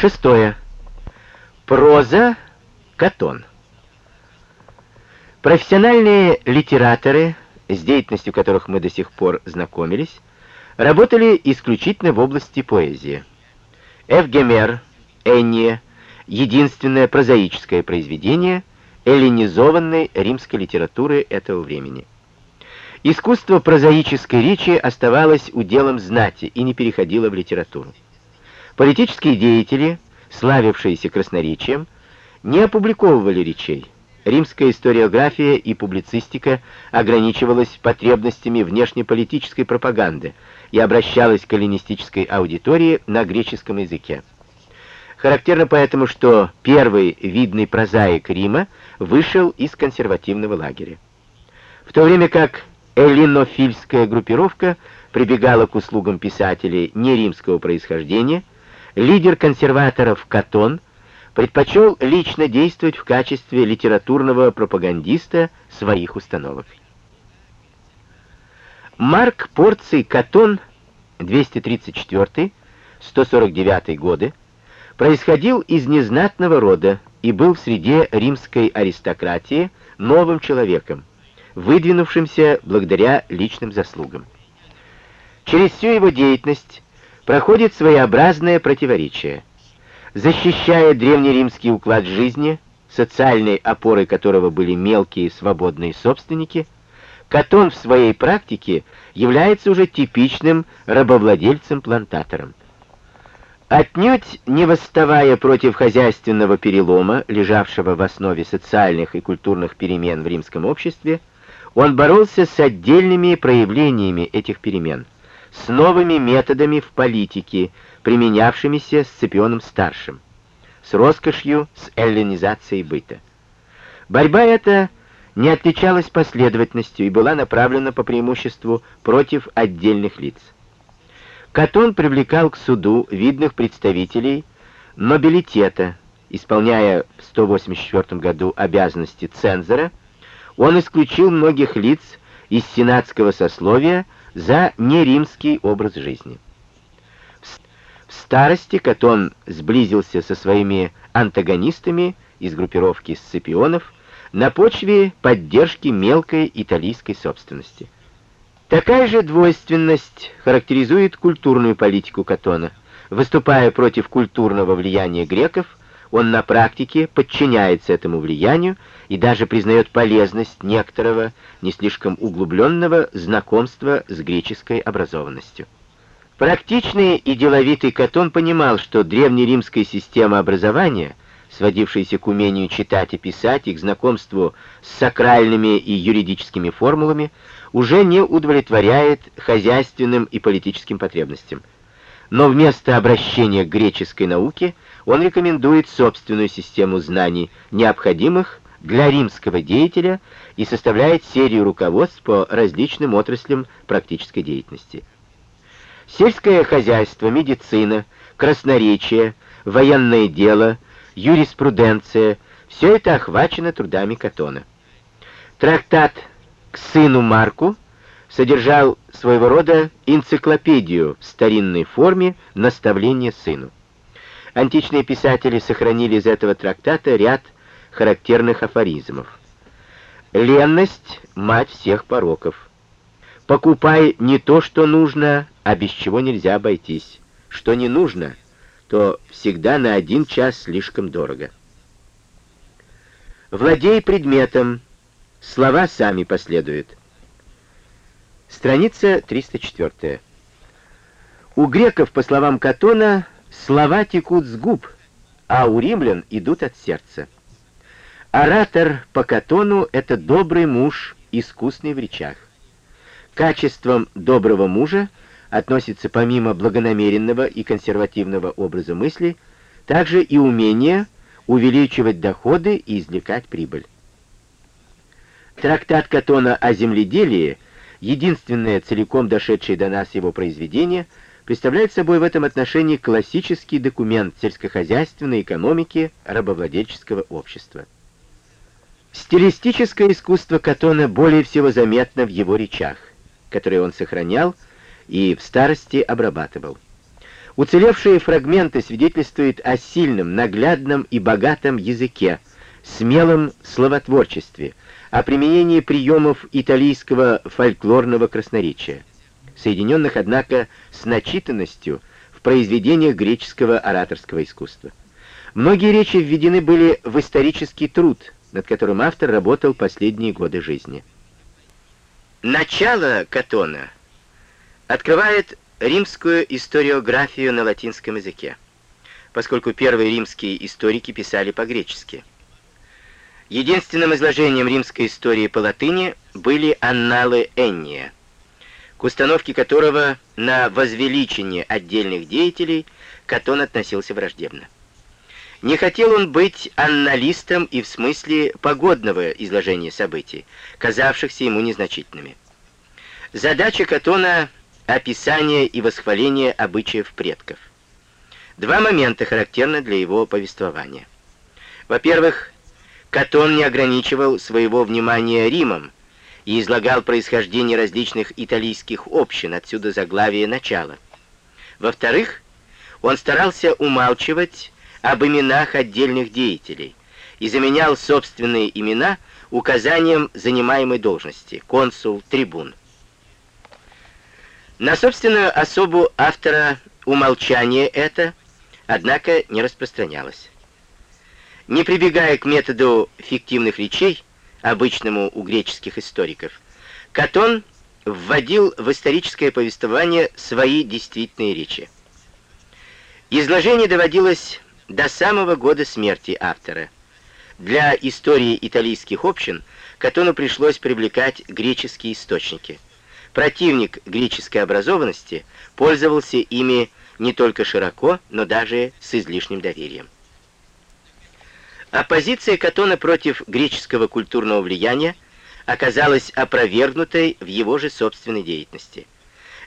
Шестое. Проза Катон. Профессиональные литераторы, с деятельностью которых мы до сих пор знакомились, работали исключительно в области поэзии. Эвгемер, Энния, единственное прозаическое произведение эллинизованной римской литературы этого времени. Искусство прозаической речи оставалось уделом знати и не переходило в литературу. Политические деятели, славившиеся красноречием, не опубликовывали речей. Римская историография и публицистика ограничивалась потребностями внешнеполитической пропаганды и обращалась к эллинистической аудитории на греческом языке. Характерно поэтому, что первый видный прозаик Рима вышел из консервативного лагеря. В то время как эллинофильская группировка прибегала к услугам писателей неримского происхождения, лидер консерваторов Катон предпочел лично действовать в качестве литературного пропагандиста своих установок. Марк Порций Катон, 234-149 годы, происходил из незнатного рода и был в среде римской аристократии новым человеком, выдвинувшимся благодаря личным заслугам. Через всю его деятельность проходит своеобразное противоречие. Защищая древнеримский уклад жизни, социальной опорой которого были мелкие свободные собственники, Катон в своей практике является уже типичным рабовладельцем-плантатором. Отнюдь не восставая против хозяйственного перелома, лежавшего в основе социальных и культурных перемен в римском обществе, он боролся с отдельными проявлениями этих перемен – с новыми методами в политике, применявшимися Сципионом Старшим, с роскошью, с эллинизацией быта. Борьба эта не отличалась последовательностью и была направлена по преимуществу против отдельных лиц. Катон привлекал к суду видных представителей нобилитета, исполняя в 184 году обязанности цензора, он исключил многих лиц из сенатского сословия, за неримский образ жизни. В старости Катон сблизился со своими антагонистами из группировки сципионов на почве поддержки мелкой италийской собственности. Такая же двойственность характеризует культурную политику Катона. Выступая против культурного влияния греков, он на практике подчиняется этому влиянию и даже признает полезность некоторого, не слишком углубленного знакомства с греческой образованностью. Практичный и деловитый Катон понимал, что древнеримская система образования, сводившаяся к умению читать и писать и к знакомству с сакральными и юридическими формулами, уже не удовлетворяет хозяйственным и политическим потребностям. Но вместо обращения к греческой науке он рекомендует собственную систему знаний, необходимых для римского деятеля и составляет серию руководств по различным отраслям практической деятельности. Сельское хозяйство, медицина, красноречие, военное дело, юриспруденция — все это охвачено трудами Катона. Трактат «К сыну Марку» содержал своего рода энциклопедию в старинной форме наставления сыну. Античные писатели сохранили из этого трактата ряд характерных афоризмов. Ленность — мать всех пороков. Покупай не то, что нужно, а без чего нельзя обойтись. Что не нужно, то всегда на один час слишком дорого. Владей предметом, слова сами последуют. Страница 304. У греков, по словам Катона, слова текут с губ, а у римлян идут от сердца. Оратор по Катону — это добрый муж, искусный в речах. Качеством доброго мужа относится помимо благонамеренного и консервативного образа мысли, также и умение увеличивать доходы и извлекать прибыль. Трактат Катона о земледелии, единственное целиком дошедшее до нас его произведение, представляет собой в этом отношении классический документ сельскохозяйственной экономики рабовладельческого общества. Стилистическое искусство Катона более всего заметно в его речах, которые он сохранял и в старости обрабатывал. Уцелевшие фрагменты свидетельствуют о сильном, наглядном и богатом языке, смелом словотворчестве, о применении приемов итальянского фольклорного красноречия, соединенных, однако, с начитанностью в произведениях греческого ораторского искусства. Многие речи введены были в исторический труд, над которым автор работал последние годы жизни. Начало Катона открывает римскую историографию на латинском языке, поскольку первые римские историки писали по-гречески. Единственным изложением римской истории по латыни были анналы Энния, к установке которого на возвеличение отдельных деятелей Катон относился враждебно. Не хотел он быть анналистом и в смысле погодного изложения событий, казавшихся ему незначительными. Задача Катона — описание и восхваление обычаев предков. Два момента характерны для его повествования. Во-первых, Катон не ограничивал своего внимания Римом и излагал происхождение различных италийских общин, отсюда заглавие начала. Во-вторых, он старался умалчивать об именах отдельных деятелей и заменял собственные имена указанием занимаемой должности, консул, трибун. На собственную особу автора умолчание это, однако, не распространялось. Не прибегая к методу фиктивных речей, обычному у греческих историков, Катон вводил в историческое повествование свои действительные речи. Изложение доводилось до самого года смерти автора. Для истории итальянских общин Катону пришлось привлекать греческие источники – Противник греческой образованности пользовался ими не только широко, но даже с излишним доверием. Оппозиция Катона против греческого культурного влияния оказалась опровергнутой в его же собственной деятельности.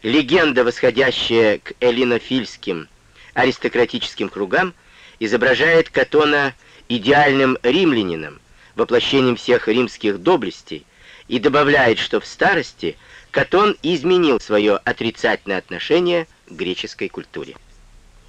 Легенда, восходящая к эллинофильским аристократическим кругам, изображает Катона идеальным римлянином, воплощением всех римских доблестей, и добавляет, что в старости Катон изменил свое отрицательное отношение к греческой культуре.